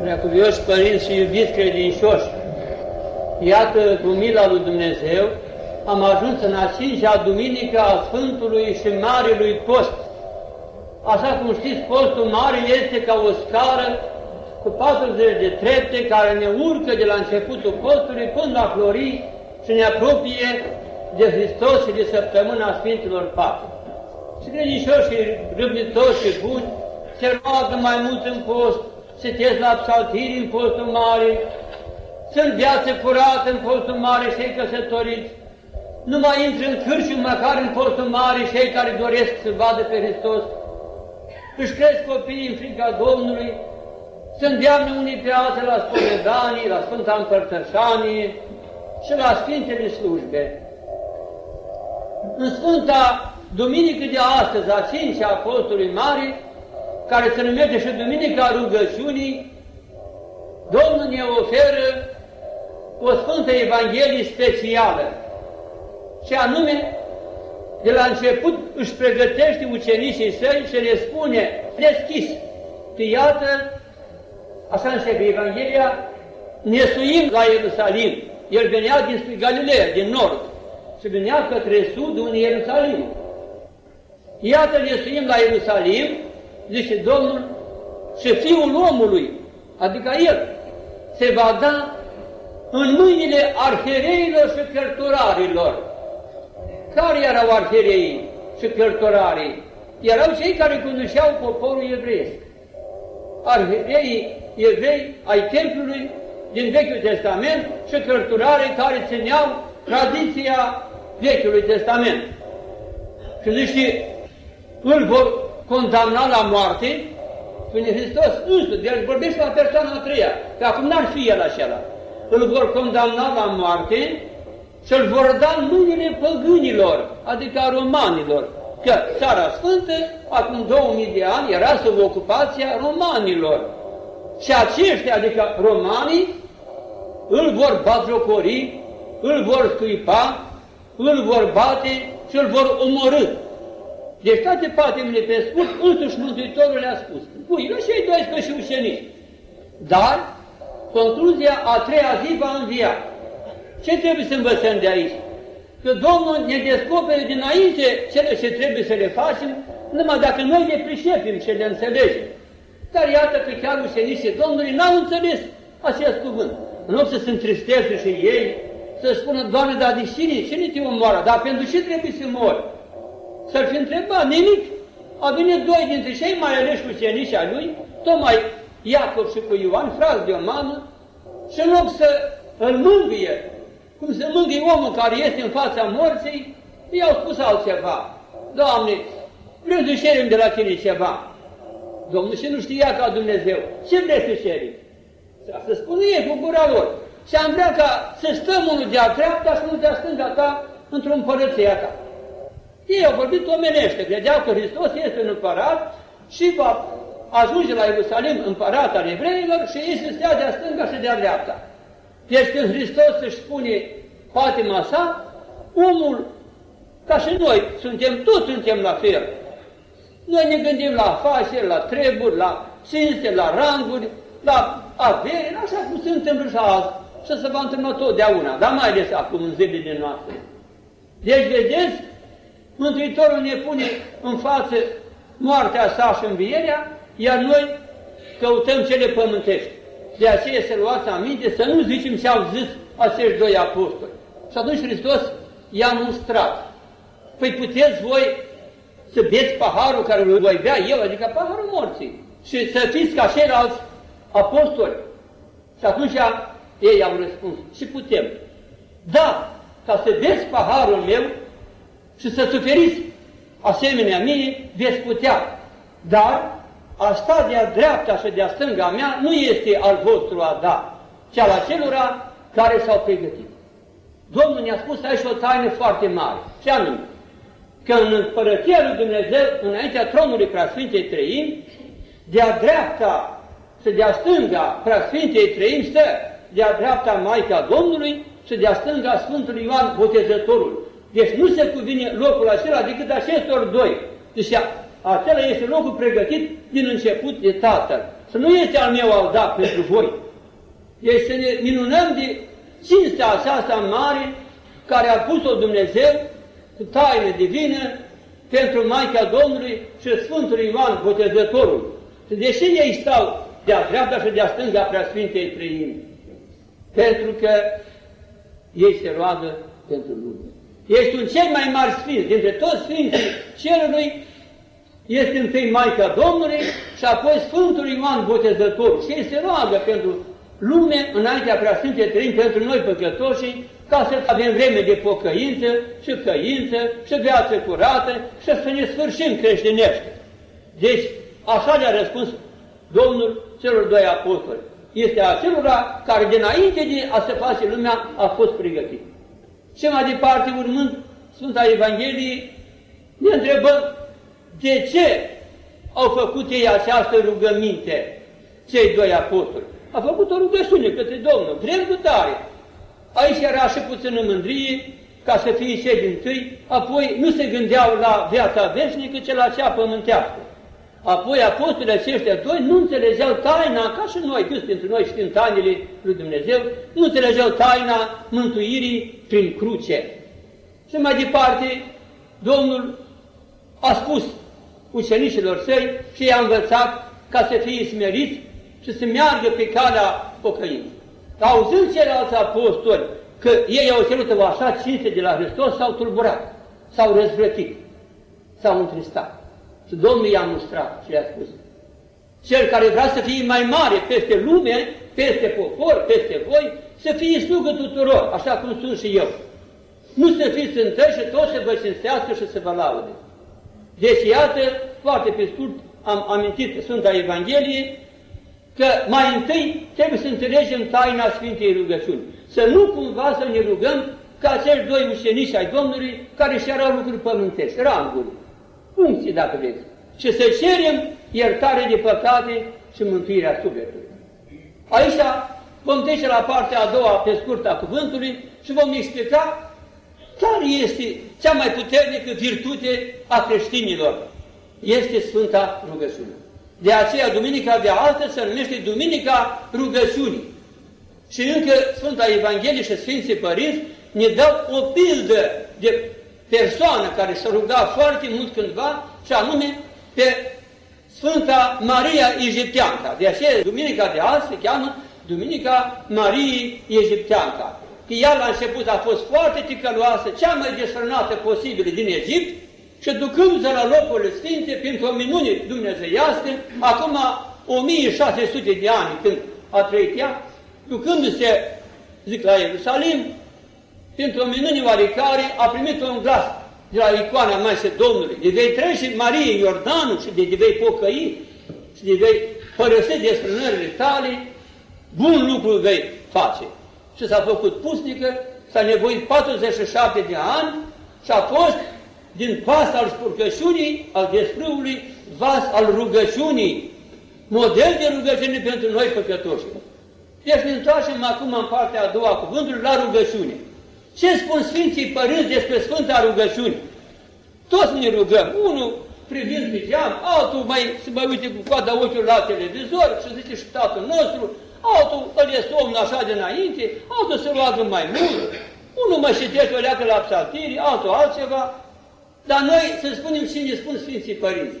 Preacuvioși părinți și iubiți credincioși, iată, cu mila lui Dumnezeu, am ajuns în a cincea duminică a Sfântului și Marelui Post. Așa cum știți, postul mare este ca o scară cu 40 de trepte care ne urcă de la începutul postului până la flori și ne apropie de Hristos și de săptămâna Sfinților Patru. Și credincioși și râvnitori și buni se roagă mai mult în post, citesc la psaltiri în postul mare, sunt viață curată în postul mare cei căsătoriți, nu mai intră în cârciu măcar în postul mare cei care doresc să vadă pe Hristos, își cresc copiii în frica Domnului, se îndeamnă unii pe alții la spovedanii, la Sfânta Împărtășanie și la Sfintele slujbe. În Sfânta Duminică de astăzi, a cincea Apostolului Mare, care se numește și Duminica Rugăciunii, Domnul ne oferă o Sfântă Evanghelie specială, și anume, de la început își pregătește ucenicii săi și le spune deschis că iată, așa începe Evanghelia, ne suim la Ierusalim. El venea dinspre Galileea, din nord, și venea către sud în Ierusalim. Iată, ne suim la Ierusalim, zice Domnul, și Fiul omului, adică El, se va da în mâinile arhereilor și cărturarilor. Care erau arhereii și cărturarii? Erau cei care cunoșeau poporul evreiesc. Arhereii evrei ai templului din Vechiul Testament și cărturarii care țineau tradiția Vechiului Testament. Și zice, îl vor condamna la moarte, spune Hristos însuși, el vorbește la persoana a treia, că acum n-ar fi el acela. Îl vor condamna la moarte și îl vor da în mâinile păgânilor, adică a romanilor, că Țara Sfântă, acum 2000 de ani, era sub ocupația romanilor. Și aceștia, adică romanii, îl vor batjocori, îl vor scuipa, îl vor bate și îl vor omorâ. Deci toate patimile pe scurt, însuși Mântuitorul le-a spus. Pui, la cei 12 ucenici. Dar, concluzia a treia zi va învia. Ce trebuie să învățăm de aici? Că Domnul ne descoperă dinainte cele ce trebuie să le facem, numai dacă noi le pricepem și le înțelegem. Dar iată că chiar ucenicii Domnului n-au înțeles acest cuvânt. În loc să se întristeze și ei, să spună, Doamne, dar de cine? Cine te omoară? Dar pentru ce trebuie să mori? Să-l fi întrebat, nimic. A venit doi dintre cei mai aleși ucenici a lui, tocmai Iacob și cu Ioan, frați de o mamă, și în loc să îl mângâie, cum se mângâie omul care este în fața morții, i-au spus altceva. Doamne, vrem să cerem de la tine ceva. Domnul și nu știa ca Dumnezeu. Ce vreți să cerim? Să spună ei cu gura lor. Și am vrea ca să stăm unul de-a dreapta și unul de-a stânga ta într-o împărăție ta. Ei au vorbit omenește, credeau că Hristos este un împărat și va ajunge la Ierusalim împărat al evreilor și ei să stea de-a stânga și de-a dreapta. Deci când Hristos își spune patima sa, omul, ca și noi, suntem, toți suntem la fel. Noi ne gândim la afaceri, la treburi, la cinste, la ranguri, la avere, așa cum se întâmplă și azi. Și se va întâmpla totdeauna, dar mai ales acum în zilele noastre. Deci, vedeți, Mântuitorul ne pune în față moartea sa și învierea, iar noi căutăm cele pământești. De aceea să luați aminte, să nu zicem ce au zis acești doi apostoli. Și atunci Hristos i-a mustrat. Păi puteți voi să beți paharul care îl voi bea eu, adică paharul morții, și să fiți ca ceilalți apostoli. Și atunci ei au răspuns, și putem. Da, ca să beți paharul meu, și să suferiți asemenea mie, veți putea. Dar a sta de-a dreapta și de-a stânga mea nu este al vostru a da, ci al acelora care s-au pregătit. Domnul ne-a spus aici o taină foarte mare, ce anume, că în împărăția lui Dumnezeu, înaintea tronului Preasfintei Trăim, de-a dreapta și de-a stânga Preasfintei Trăim stă de-a dreapta Maica Domnului și de-a stânga Sfântului Ioan Botezătorul. Deci nu se cuvine locul acela decât acestor doi. Deci acela este locul pregătit din început de Tatăl. să nu este al meu al dat pentru voi. Este să ne minunăm de cinstea aceasta mare care a pus-o Dumnezeu cu taină divină pentru Maica Domnului și Sfântul Ioan Botezătorul. Deși ei stau de-a dreapta și de-a stânga Preasfintei Trăimi, pentru că ei se roagă pentru lume. Este un cel mai mare sfinț dintre toți sfinții cerului, este întâi Maica Domnului și apoi Sfântul Ioan Botezătorul. Și ei se roagă pentru lume înaintea Preasfintei Trăimi, pentru noi păcătoși, ca să avem vreme de pocăință și căință și viață curată și să ne sfârșim creștinește. Deci, așa le-a răspuns Domnul celor doi apostoli. Este acelora care dinainte de a se face lumea a fost pregătit. Și mai departe, urmând Sfânta Evanghelie, ne întrebăm de ce au făcut ei această rugăminte, cei doi apostoli. A făcut o rugăciune către Domnul, vrem cu tare. Aici era și puțină mândrie, ca să fie cei din tâi, apoi nu se gândeau la viața veșnică, ci la cea pământească. Apoi apostolii aceștia doi nu înțelegeau taina, ca și noi, câți pentru noi știm tainele lui Dumnezeu, nu înțelegeau taina mântuirii prin cruce. Și mai departe, Domnul a spus ucenicilor săi și i-a învățat ca să fie smeriți și să meargă pe calea pocăinței. Auzând ceilalți apostoli că ei au cerut o așa cinste de la Hristos, s-au tulburat, s-au răzvrătit, s-au întristat. Și Domnul i-a mustrat și i-a spus, cel care vrea să fie mai mare peste lume, peste popor, peste voi, să fie slugă tuturor, așa cum sunt și eu. Nu să fiți întâi și toți să vă cinstească și să vă laude. Deci, iată, foarte pe scurt, am amintit Sfânta Evanghelie, că mai întâi trebuie să înțelegem taina Sfintei rugăciuni. Să nu cumva să ne rugăm ca acești doi ucenici ai Domnului care și erau lucruri pământești, ranguri, funcții, dacă vreți, și să cerem iertare de păcate și mântuirea sufletului. Aici vom trece la partea a doua, pe scurt, a cuvântului și vom explica care este cea mai puternică virtute a creștinilor. Este Sfânta Rugăciune. De aceea, Duminica de altă se numește Duminica Rugăciunii. Și încă Sfânta Evanghelie și Sfinții Părinți ne dau o pildă de persoană care s-a rugat foarte mult cândva, și anume pe Sfânta Maria Egipteanca. De aceea, Duminica de azi se cheamă Duminica Mariei Egipteanca. Că ea la început a fost foarte ticăloasă, cea mai desfrânată posibilă din Egipt, și ducându-se la locurile sfinte, pentru o minune dumnezeiască, acum 1600 de ani când a trăit ea, ducându-se, zic, la Ierusalim, pentru o minune oarecare, a primit un glas de la icoana Maise Domnului, de vei trece Marie Iordanul și de, de vei pocăi și de vei părăsi desfrânările tale, bun lucru vei face. Și s-a făcut pusnică, s-a nevoit 47 de ani și a fost din pas al spurcăciunii, al desfrâului, vas al rugăciunii, model de rugăciune pentru noi păcătoși. Deci ne întoarcem acum în partea a doua cuvântului la rugăciune. Ce spun Sfinții Părinți despre Sfânta rugăciune? Toți ne rugăm, unul privind pe geam, altul mai se mai uite cu coada ochiului la televizor și zice și Tatăl nostru, altul îl e somn așa de înainte, altul se roagă mai mult, unul mai citește o leacă la psaltiri, altul altceva, dar noi să spunem și ne spun Sfinții Părinți.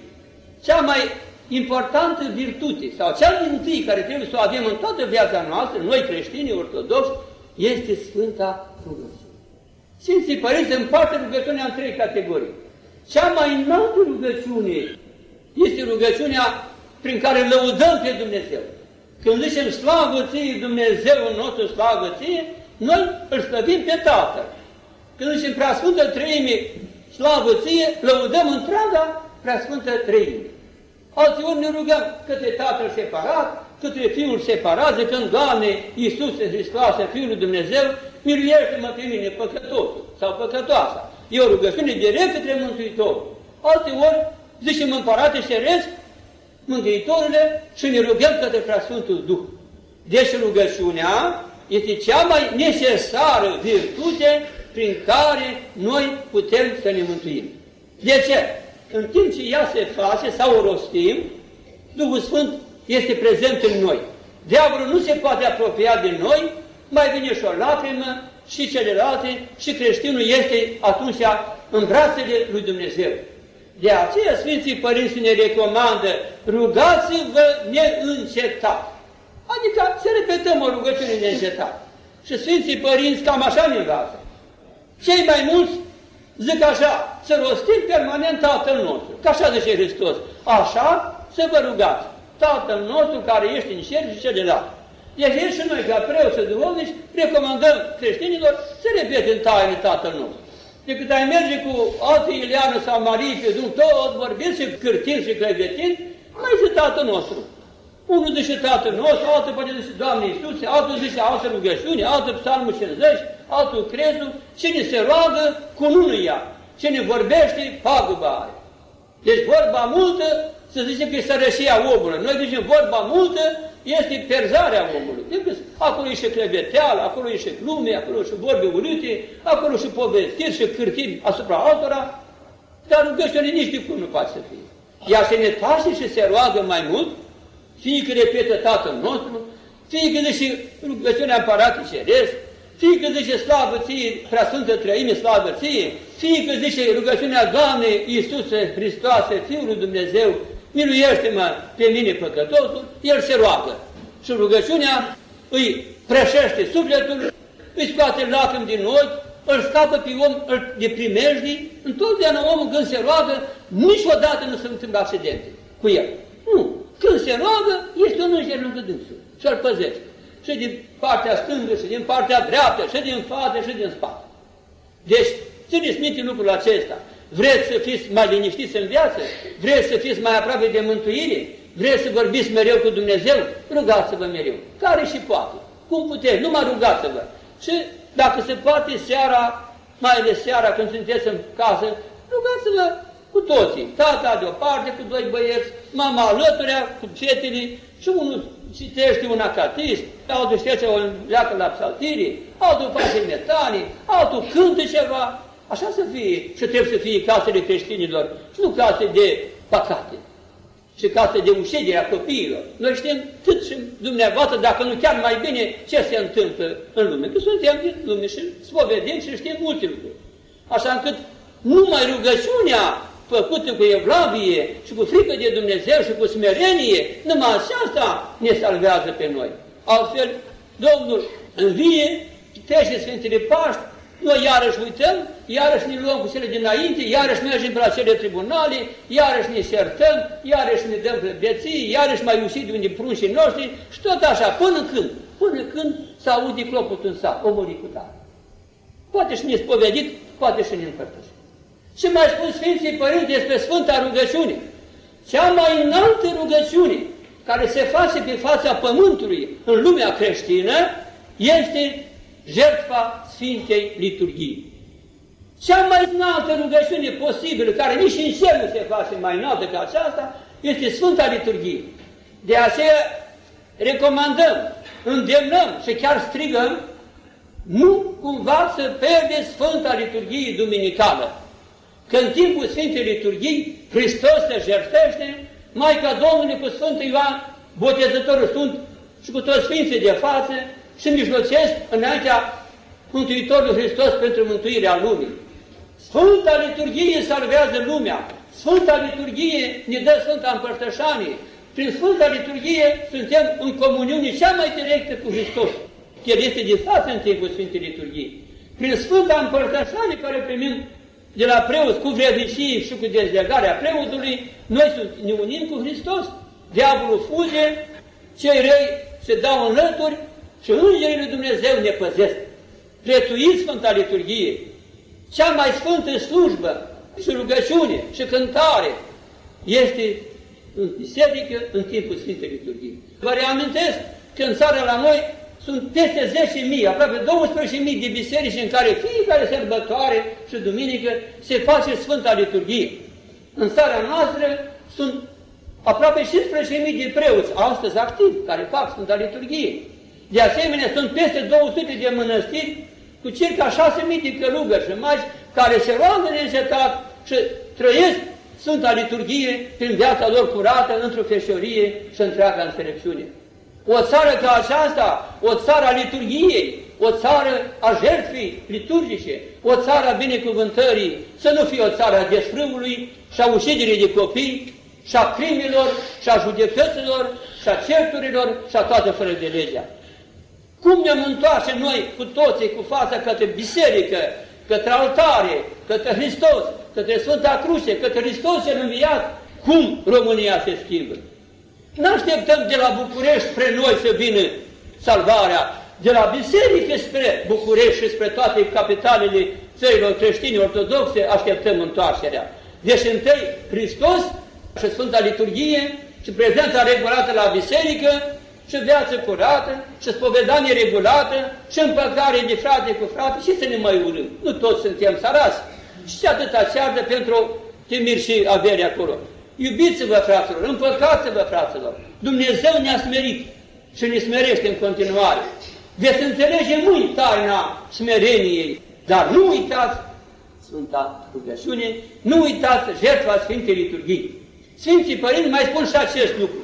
Cea mai importantă virtute sau cea din tâi care trebuie să o avem în toată viața noastră, noi creștini ortodoxi, este Sfânta Rugăciune. Sfinții Părinți împarte rugăciunea în trei categorii. Cea mai înaltă rugăciune este rugăciunea prin care lăudăm pe Dumnezeu. Când zicem slavă ție, Dumnezeu nostru, slavă ție, noi îl slăbim pe Tatăl. Când zicem Sfântă Treime, slavă ție, lăudăm întreaga Sfântă Treime. Alții ori ne rugăm către Tatăl separat, către Fiul separat, zicând, Doamne, Iisuse Hristoase, Fiul lui Dumnezeu, miluiește-mă pe mine, păcătosul sau păcătoasa. E o rugăciune direct către Mântuitor. Alte ori, zicem împărate ceresc, Mântuitorile și ne rugăm către Sfântul Duh. Deci rugăciunea este cea mai necesară virtute prin care noi putem să ne mântuim. De ce? În timp ce ea se face sau o rostim, Duhul Sfânt este prezent în noi. Diavolul nu se poate apropia de noi, mai vine și o lacrimă și celelalte și creștinul este atunci în brațele lui Dumnezeu. De aceea Sfinții Părinți ne recomandă, rugați-vă neîncetat. Adică să repetăm o rugăciune neîncetat. Și Sfinții Părinți cam așa ne învață. Cei mai mulți zic așa, să rostim permanent Tatăl nostru. Că așa zice Hristos. Așa să vă rugați. Tatăl nostru care ești în cer și celălalt. Deci și noi, ca preoți și duhovnici, recomandăm creștinilor să repete în taină Tatăl nostru. Decât ai merge cu alții Ileană sau Marie pe drum, tot vorbind și cârtind și clevetind, mai zice Tatăl nostru. Unul zice Tatăl nostru, altul poate zice Doamne Iisuse, altul zice altă rugăciune, altul psalmul 50, altul crezul. Cine se roagă, cu nu ia. Cine vorbește, pagubă are. Deci vorba multă, să zicem că e sărășia omului. Noi zicem vorba multă, este perzarea omului. Deci, acolo e și cleveteală, acolo e și glume, acolo e și vorbe urâte, acolo și povestiri și cârtiri asupra altora, dar rugăciune nici de cum nu poate să fie. Ea se ne taște și se roagă mai mult, fie că repetă Tatăl nostru, fie că zice rugăciunea împăratului ceresc, fie că zice slavă ție, prea Sfântă Trăime, slavă ție, fie că zice rugăciunea Doamne Iisuse Hristoase, Fiul lui Dumnezeu, miluiește-mă pe mine păcătosul, el se roagă. Și rugăciunea îi preșește sufletul, îi scoate lacrimi din ochi, îl scapă pe om de primejdii, întotdeauna omul când se roagă, niciodată nu se întâmplă accidente cu el. Nu. Când se roagă, este un înger lângă dânsul și îl păzește. Și din partea stângă, și din partea dreaptă, și din față, și din spate. Deci, țineți minte lucrul acesta. Vreți să fiți mai liniștiți în viață? Vreți să fiți mai aproape de mântuire? Vreți să vorbiți mereu cu Dumnezeu? Rugați-vă mereu. Care și poate. Cum puteți? Numai rugați-vă. Și dacă se poate seara, mai ales seara când sunteți în casă, rugați-vă cu toții. Tata de o parte cu doi băieți, mama alăturea cu fetele și unul citește un acatist, altul știe o leacă la psaltirii, altul face metanii, altul cântă ceva. Așa să fie și trebuie să fie casele creștinilor și nu case de păcate și case de uședere a copiilor. Noi știm cât și dumneavoastră, dacă nu chiar mai bine, ce se întâmplă în lume. Că suntem din lume și spovedim și știm multe lucruri. Așa încât numai rugăciunea făcută cu evlavie și cu frică de Dumnezeu și cu smerenie, numai aceasta ne salvează pe noi. Altfel, Domnul învie, trece Sfintele Paști, noi iarăși uităm, iarăși ne luăm cu cele dinainte, iarăși mergem pe la cele tribunale, iarăși ne certăm, iarăși ne dăm beții, iarăși mai ușit de unde prunșii noștri și tot așa, până când? Până când s-a auzit clopotul în sat, omul cu tare. Poate și ne spovedit, poate și ne împărtășit. Și mai spun Sfinții Părinți despre Sfânta Rugăciune. Cea mai înaltă rugăciune care se face pe fața Pământului în lumea creștină este jertfa Sfintei Liturghii. Cea mai înaltă rugăciune posibilă, care nici în cer nu se face mai înaltă ca aceasta, este Sfânta Liturghie. De aceea recomandăm, îndemnăm și chiar strigăm, nu cumva să pierde Sfânta Liturghie Duminicală. Că în timpul Sfintei Liturghii Hristos se jertfește, Maica Domnului cu Sfântul Ioan, Botezătorul Sfânt și cu toți Sfinții de față și mijlocesc înaintea Mântuitorului Hristos pentru mântuirea lumii. Sfânta Liturghie salvează lumea, Sfânta Liturghie ne dă Sfânta Împărtășanie, prin Sfânta Liturghie suntem în comuniune cea mai directă cu Hristos. El este de față în timpul Sfintei Liturghii. Prin Sfânta Împărtășanie care primim de la preot cu vrednicie și cu dezlegarea preotului, noi ne unim cu Hristos. Diavolul fuge, cei răi se dau în lături și Îngerii lui Dumnezeu ne păzesc. Prețuiți Sfânta Liturghie, cea mai sfântă slujbă și rugăciune și cântare este în biserică în timpul Sfintei Liturghii. Vă reamintesc că în țară la noi sunt peste 10.000, aproape 12.000 de biserici în care fiecare sărbătoare și duminică se face Sfânta Liturghie. În țara noastră sunt aproape 15.000 de preoți astăzi activi care fac Sfânta Liturghie. De asemenea, sunt peste 200 de mănăstiri cu circa 6.000 de călugări și magi care se roagă neîncetat și trăiesc Sfânta Liturghie prin viața lor curată, într-o feșorie și întreaga înțelepciune. O țară ca aceasta, o țară a liturghiei, o țară a jertfii liturgice, o țară a binecuvântării, să nu fie o țară a desfrâului și a ușidirii de copii, și a crimilor, și a judecăților, și a certurilor, și a toată fără de legea. Cum ne-am întoarce noi cu toții cu fața către biserică, către altare, către Hristos, către Sfânta Cruce, către Hristos cel înviat, cum România se schimbă? Nu așteptăm de la București spre noi să vină salvarea, de la biserică spre București și spre toate capitalele țărilor creștine ortodoxe, așteptăm întoarcerea. Deci întâi Hristos și Sfânta Liturghie și prezența regulată la biserică și viață curată și spovedanie regulată și împăcare de frate cu frate și să ne mai urâm. Nu toți suntem sarați. Și atâta ceartă pentru temiri și avere acolo. Iubiți-vă, fraților, împăcați-vă, fraților. Dumnezeu ne-a smerit și ne smerește în continuare. Veți înțelege mâini taina smereniei, dar nu uitați Sfânta rugăciune, nu uitați jertfa Sfintei Liturghii. Sfinții Părinți mai spun și acest lucru,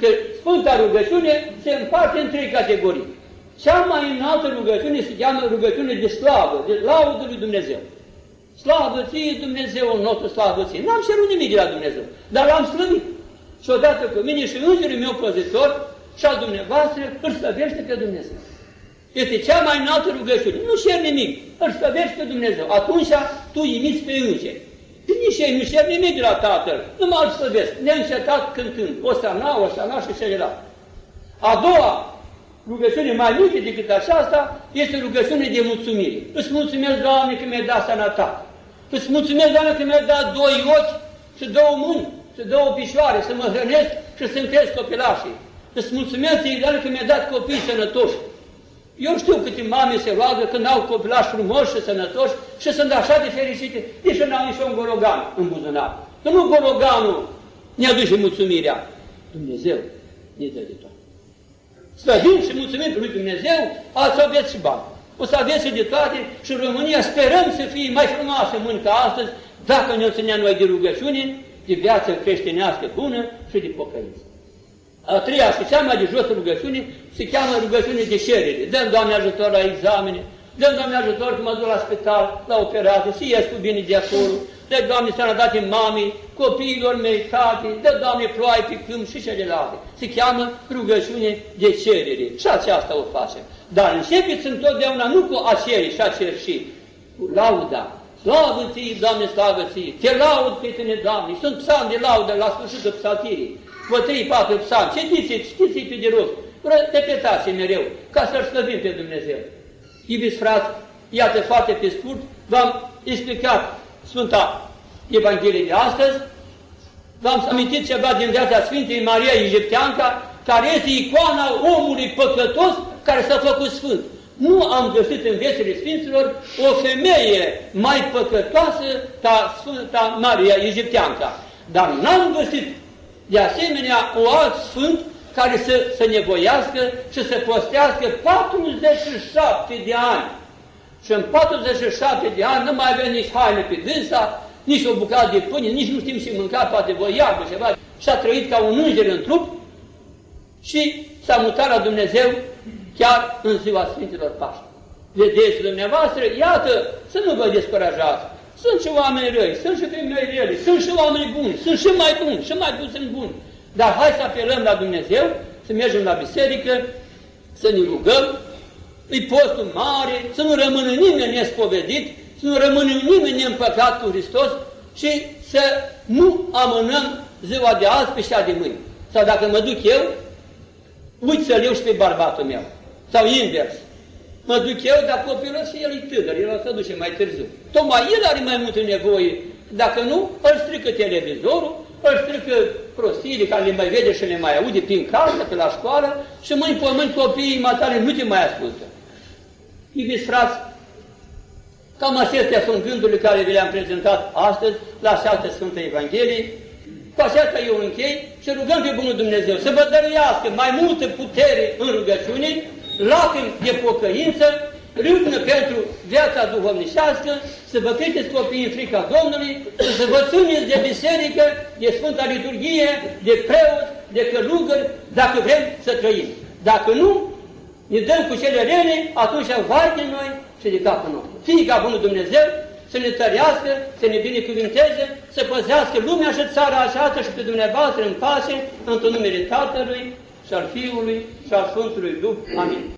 că Sfânta rugăciune se împarte în trei categorii. Cea mai înaltă rugăciune se cheamă rugăciune de slavă, de laudă lui Dumnezeu. Slavă ție Dumnezeu, nostru slavă ție. N-am cerut nimic de la Dumnezeu, dar l-am slăvit. Și odată cu mine și îngerul meu păzitor și al dumneavoastră îl slăvește pe Dumnezeu. Este cea mai înaltă rugăciune. Nu cer nimic, îl slăvești pe Dumnezeu. Atunci tu imiți pe îngeri. Și nici ei nu cer nimic de la Tatăl, nu mă îl slăvesc, neîncetat cântând, o sana, o sana și celălalt. A doua rugăciune mai mică decât aceasta este rugăciune de mulțumire. Îți mulțumesc, Doamne, că mi-ai dat sănătate. Îți mulțumesc, Doamne, că mi-ai dat doi ochi și două mâini și două picioare să mă hrănesc și să-mi cresc copilașii. Îți mulțumesc, Doamne, că mi-ai dat copii sănătoși. Eu știu câte mame se roagă când au copilași frumoși și sănătoși și sunt așa de fericite, nici n-au nici un gologan în buzunar. Că nu gologanul ne aduce mulțumirea. Dumnezeu ne dă de tot. Slăvim și mulțumim lui Dumnezeu, ați aveți și bani. O să aveți și de toate și în România sperăm să fie mai frumoasă mâini ca astăzi, dacă ne-o ținea noi de rugăciune, de viață creștinească bună și de pocăință. A treia și cea mai de jos rugăciune se cheamă rugăciune de cerere. Dăm, Doamne, ajutor la examene, dăm, Doamne, ajutor că mă duc la spital, la operație, să ies cu bine de acolo, dă, Doamne, sănătate mamei, copiilor mei, tate, dă, Doamne, ploaie pe câmp și celelalte. Se cheamă rugăciune de cerere. Și aceasta o facem. Dar începeți întotdeauna nu cu a cere și a cerși, cu lauda. Slavă ție, Doamne, slavă ție! Te laud pe tine, Doamne! Sunt psalm de laudă la sfârșitul psaltirii vă trei, patru psalmi, citiți-i, știți-i pe de rost, repetați mereu, ca să-L slăvim pe Dumnezeu. Iubiți frați, iată foarte pe scurt, v-am explicat Sfânta Evanghelie de astăzi, v-am amintit ceva din viața Sfintei Maria Egipteanca, care este icoana omului păcătos care s-a făcut sfânt. Nu am găsit în viețile Sfinților o femeie mai păcătoasă ca Sfânta Maria Egipteanca. Dar n-am găsit de asemenea, o alt sfânt care să, să nevoiască și să postească 47 de ani. Și în 47 de ani nu mai avea nici haine pe dânsa, nici o bucată de pâine, nici nu știm ce mânca, poate voi iarbă ceva. Și a trăit ca un înger în trup și s-a mutat la Dumnezeu chiar în ziua Sfinților Paști. Vedeți dumneavoastră, iată, să nu vă descurajați. Sunt și oameni răi, sunt și femei rele, sunt și oameni buni, sunt și mai buni, și mai puțin buni. Dar hai să apelăm la Dumnezeu, să mergem la biserică, să ne rugăm, îi postul mare, să nu rămână nimeni nespovedit, să nu rămână nimeni neîmpăcat cu Hristos și să nu amânăm ziua de azi pe cea de mâine. Sau dacă mă duc eu, uite să-l iau și pe bărbatul meu. Sau invers mă duc eu, dar copilul și el e tânăr, el o să duce mai târziu. Tocmai el are mai multe nevoie. Dacă nu, îl strică televizorul, îl strică prostiile care le mai vede și le mai aude prin casă, pe la școală și mâini pe mâini copiii matale nu te mai ascultă. Iubiți frați, cam acestea sunt gândurile care vi le-am prezentat astăzi la această Sfântă Evanghelie. Cu aceasta eu închei și rugăm pe Bunul Dumnezeu să vă dăruiască mai multă putere în rugăciune lacrimi de pocăință râvnă pentru viața duhovnicească, să vă credeți copiii în frica Domnului, să vă țineți de biserică, de Sfânta Liturghie, de preot, de călugări, dacă vrem să trăim. Dacă nu, ne dăm cu cele rele, atunci vai de noi și de capul nostru. Fie ca Bunul Dumnezeu să ne tărească, să ne binecuvinteze, să păzească lumea și țara aceasta și pe dumneavoastră în pace, într-un numele Tatălui și al Fiului și al Sfântului Duh. Amin.